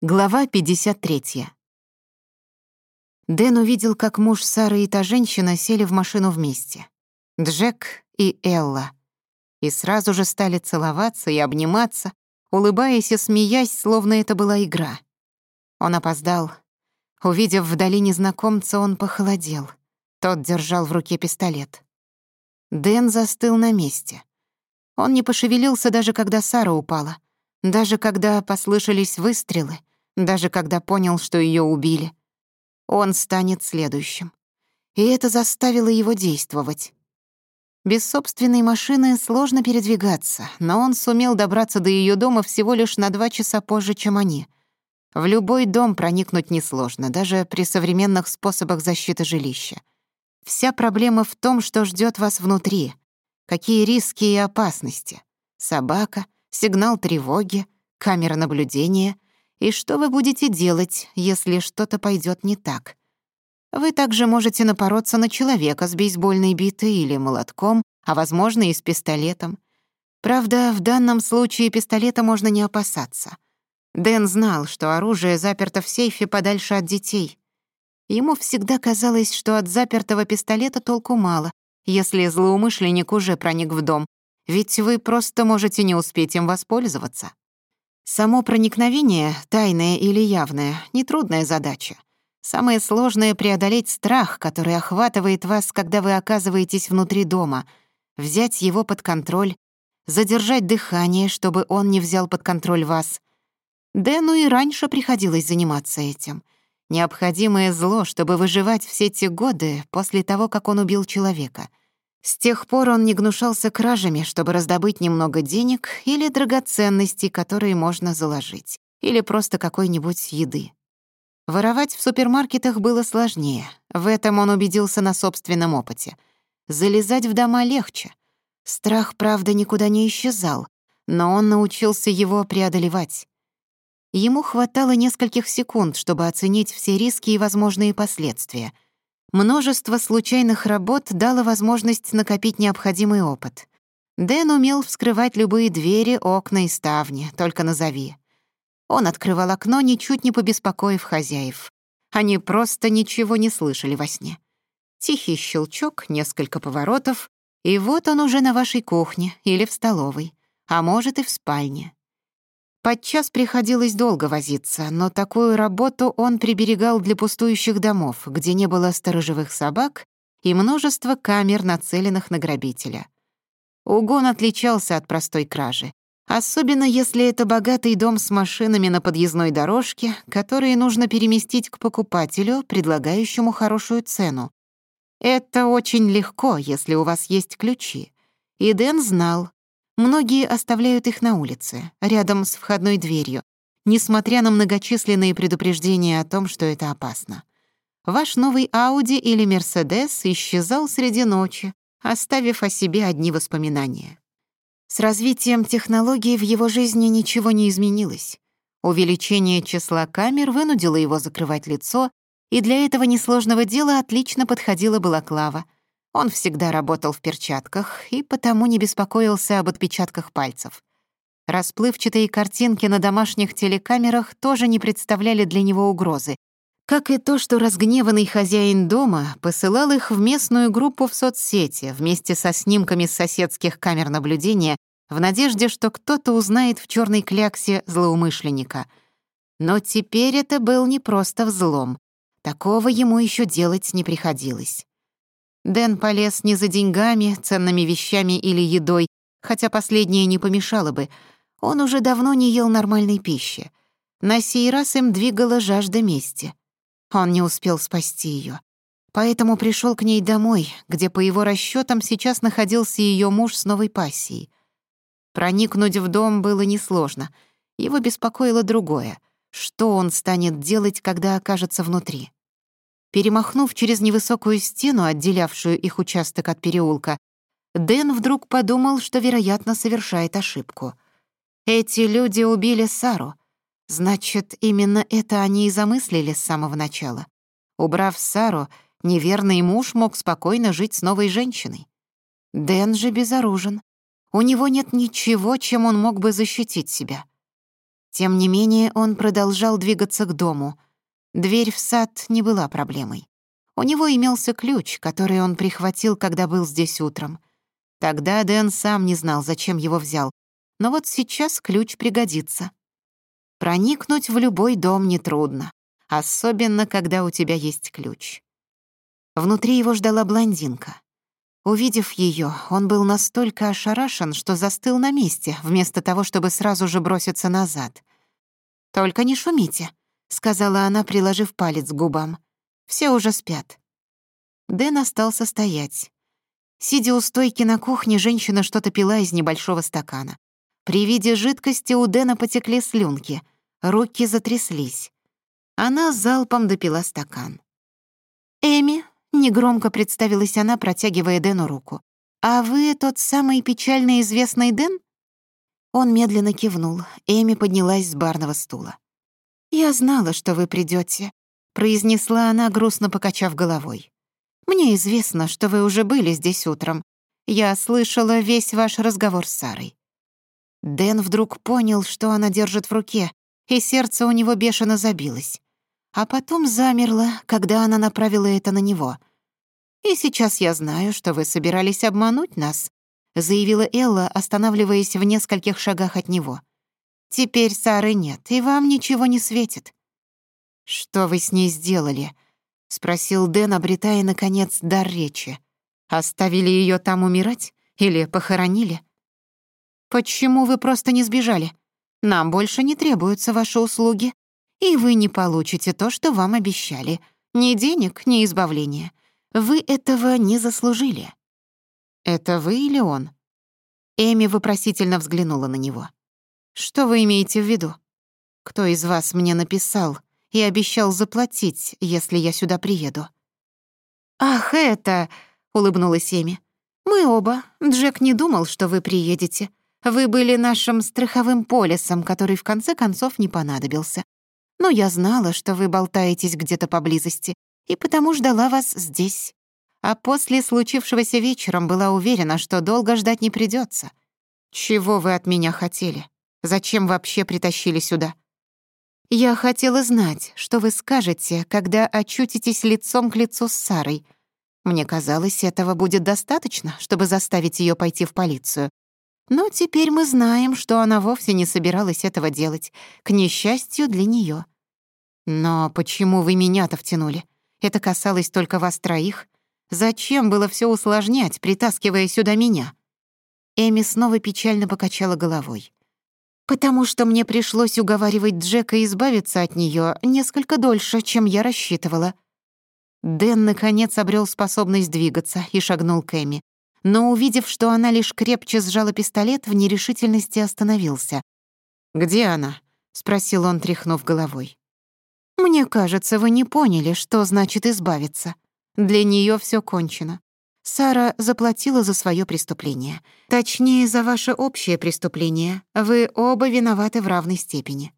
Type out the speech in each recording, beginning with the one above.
Глава 53. Дэн увидел, как муж Сары и та женщина сели в машину вместе. Джек и Элла. И сразу же стали целоваться и обниматься, улыбаясь и смеясь, словно это была игра. Он опоздал. Увидев вдали незнакомца, он похолодел. Тот держал в руке пистолет. Дэн застыл на месте. Он не пошевелился, даже когда Сара упала. Даже когда послышались выстрелы — даже когда понял, что ее убили. Он станет следующим. И это заставило его действовать. Без собственной машины сложно передвигаться, но он сумел добраться до ее дома всего лишь на два часа позже, чем они. В любой дом проникнуть несложно, даже при современных способах защиты жилища. Вся проблема в том, что ждет вас внутри. Какие риски и опасности. Собака, сигнал тревоги, камера наблюдения — и что вы будете делать, если что-то пойдет не так? Вы также можете напороться на человека с бейсбольной битой или молотком, а, возможно, и с пистолетом. Правда, в данном случае пистолета можно не опасаться. Дэн знал, что оружие заперто в сейфе подальше от детей. Ему всегда казалось, что от запертого пистолета толку мало, если злоумышленник уже проник в дом, ведь вы просто можете не успеть им воспользоваться. Само проникновение, тайное или явное, нетрудная задача. Самое сложное — преодолеть страх, который охватывает вас, когда вы оказываетесь внутри дома, взять его под контроль, задержать дыхание, чтобы он не взял под контроль вас. Дэну и раньше приходилось заниматься этим. Необходимое зло, чтобы выживать все те годы после того, как он убил человека. С тех пор он не гнушался кражами, чтобы раздобыть немного денег или драгоценностей, которые можно заложить, или просто какой-нибудь еды. Воровать в супермаркетах было сложнее. В этом он убедился на собственном опыте. Залезать в дома легче. Страх, правда, никуда не исчезал, но он научился его преодолевать. Ему хватало нескольких секунд, чтобы оценить все риски и возможные последствия — Множество случайных работ дало возможность накопить необходимый опыт. Дэн умел вскрывать любые двери, окна и ставни, только назови. Он открывал окно, ничуть не побеспокоив хозяев. Они просто ничего не слышали во сне. Тихий щелчок, несколько поворотов, и вот он уже на вашей кухне или в столовой, а может и в спальне. Подчас приходилось долго возиться, но такую работу он приберегал для пустующих домов, где не было сторожевых собак и множество камер, нацеленных на грабителя. Угон отличался от простой кражи, особенно если это богатый дом с машинами на подъездной дорожке, которые нужно переместить к покупателю, предлагающему хорошую цену. Это очень легко, если у вас есть ключи. И Дэн знал, Многие оставляют их на улице, рядом с входной дверью, несмотря на многочисленные предупреждения о том, что это опасно. Ваш новый Ауди или Мерседес исчезал среди ночи, оставив о себе одни воспоминания. С развитием технологий в его жизни ничего не изменилось. Увеличение числа камер вынудило его закрывать лицо, и для этого несложного дела отлично подходила балаклава — он всегда работал в перчатках и потому не беспокоился об отпечатках пальцев. Расплывчатые картинки на домашних телекамерах тоже не представляли для него угрозы, как и то, что разгневанный хозяин дома посылал их в местную группу в соцсети вместе со снимками с соседских камер наблюдения в надежде, что кто-то узнает в черной кляксе злоумышленника. Но теперь это был не просто взлом. Такого ему еще делать не приходилось. Дэн полез не за деньгами, ценными вещами или едой, хотя последнее не помешало бы. Он уже давно не ел нормальной пищи. На сей раз им двигала жажда мести. Он не успел спасти ее, Поэтому пришел к ней домой, где, по его расчетам, сейчас находился ее муж с новой пассией. Проникнуть в дом было несложно. Его беспокоило другое. Что он станет делать, когда окажется внутри? Перемахнув через невысокую стену, отделявшую их участок от переулка, Дэн вдруг подумал, что, вероятно, совершает ошибку. Эти люди убили Сару. Значит, именно это они и замыслили с самого начала. Убрав Сару, неверный муж мог спокойно жить с новой женщиной. Дэн же безоружен. У него нет ничего, чем он мог бы защитить себя. Тем не менее, он продолжал двигаться к дому. Дверь в сад не была проблемой. У него имелся ключ, который он прихватил, когда был здесь утром. Тогда Дэн сам не знал, зачем его взял, но вот сейчас ключ пригодится. Проникнуть в любой дом нетрудно, особенно когда у тебя есть ключ. Внутри его ждала блондинка. Увидев ее, он был настолько ошарашен, что застыл на месте, вместо того, чтобы сразу же броситься назад. «Только не шумите», — сказала она, приложив палец к губам. «Все уже спят». Дэн остался стоять. Сидя у стойки на кухне, женщина что-то пила из небольшого стакана. При виде жидкости у Дэна потекли слюнки, руки затряслись. Она залпом допила стакан. «Эми», — негромко представилась она, протягивая Дэну руку. «А вы тот самый печально известный Дэн?» Он медленно кивнул. Эми поднялась с барного стула. «Я знала, что вы придете, произнесла она, грустно покачав головой. «Мне известно, что вы уже были здесь утром. Я слышала весь ваш разговор с Сарой». Дэн вдруг понял, что она держит в руке, и сердце у него бешено забилось. А потом замерло, когда она направила это на него. «И сейчас я знаю, что вы собирались обмануть нас», заявила Элла, останавливаясь в нескольких шагах от него. Теперь Сары нет, и вам ничего не светит». «Что вы с ней сделали?» — спросил Дэн, обретая, наконец, дар речи. «Оставили ее там умирать? Или похоронили?» «Почему вы просто не сбежали? Нам больше не требуются ваши услуги, и вы не получите то, что вам обещали. Ни денег, ни избавления. Вы этого не заслужили». «Это вы или он?» Эми вопросительно взглянула на него. Что вы имеете в виду? Кто из вас мне написал и обещал заплатить, если я сюда приеду? Ах, это... улыбнулась Эми. Мы оба. Джек не думал, что вы приедете. Вы были нашим страховым полисом, который в конце концов не понадобился. Но я знала, что вы болтаетесь где-то поблизости, и потому ждала вас здесь. А после случившегося вечером была уверена, что долго ждать не придется. Чего вы от меня хотели? Зачем вообще притащили сюда? Я хотела знать, что вы скажете, когда очутитесь лицом к лицу с Сарой. Мне казалось, этого будет достаточно, чтобы заставить ее пойти в полицию. Но теперь мы знаем, что она вовсе не собиралась этого делать, к несчастью для нее. Но почему вы меня-то втянули? Это касалось только вас троих. Зачем было все усложнять, притаскивая сюда меня? Эми снова печально покачала головой потому что мне пришлось уговаривать Джека избавиться от нее несколько дольше, чем я рассчитывала». Дэн, наконец, обрел способность двигаться и шагнул к Эми. Но, увидев, что она лишь крепче сжала пистолет, в нерешительности остановился. «Где она?» — спросил он, тряхнув головой. «Мне кажется, вы не поняли, что значит избавиться. Для нее все кончено. Сара заплатила за своё преступление. Точнее, за ваше общее преступление. Вы оба виноваты в равной степени.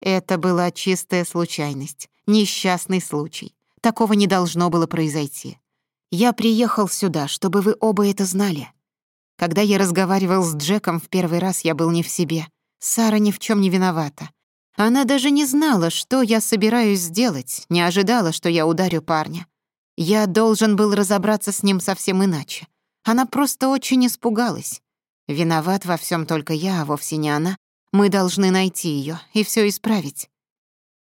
Это была чистая случайность, несчастный случай. Такого не должно было произойти. Я приехал сюда, чтобы вы оба это знали. Когда я разговаривал с Джеком в первый раз, я был не в себе. Сара ни в чём не виновата. Она даже не знала, что я собираюсь сделать, не ожидала, что я ударю парня. Я должен был разобраться с ним совсем иначе. Она просто очень испугалась. Виноват во всем только я, а вовсе не она. Мы должны найти ее и все исправить.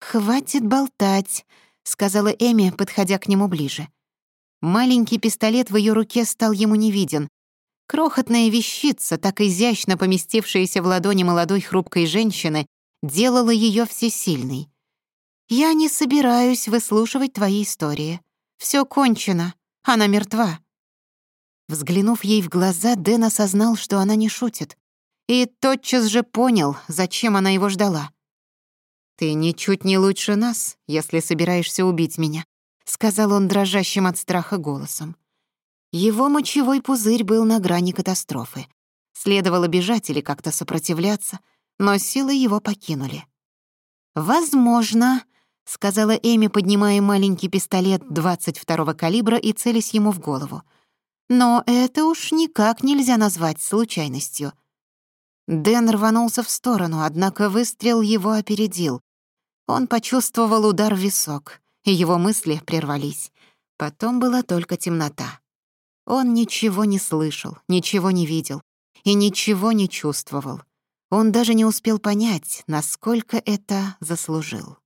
«Хватит болтать», — сказала Эми, подходя к нему ближе. Маленький пистолет в ее руке стал ему не виден. Крохотная вещица, так изящно поместившаяся в ладони молодой хрупкой женщины, делала ее всесильной. «Я не собираюсь выслушивать твои истории. Все кончено. Она мертва». Взглянув ей в глаза, Дэн осознал, что она не шутит. И тотчас же понял, зачем она его ждала. «Ты ничуть не лучше нас, если собираешься убить меня», сказал он дрожащим от страха голосом. Его мочевой пузырь был на грани катастрофы. Следовало бежать или как-то сопротивляться, но силы его покинули. «Возможно», — сказала Эми, поднимая маленький пистолет 22-го калибра и целясь ему в голову. «Но это уж никак нельзя назвать случайностью». Дэн рванулся в сторону, однако выстрел его опередил. Он почувствовал удар в висок, и его мысли прервались. Потом была только темнота. Он ничего не слышал, ничего не видел и ничего не чувствовал. Он даже не успел понять, насколько это заслужил.